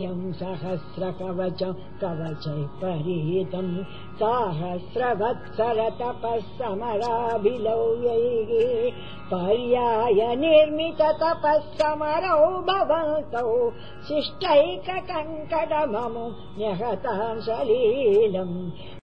नित्यम् सहस्रकवच कवचै परीतम् सहस्रवत्सर तपःसमराभिलो पर्याय निर्मित तपः समरौ भवन्तौ शिष्टैककङ्कटममु न्यहताम् सलीलम्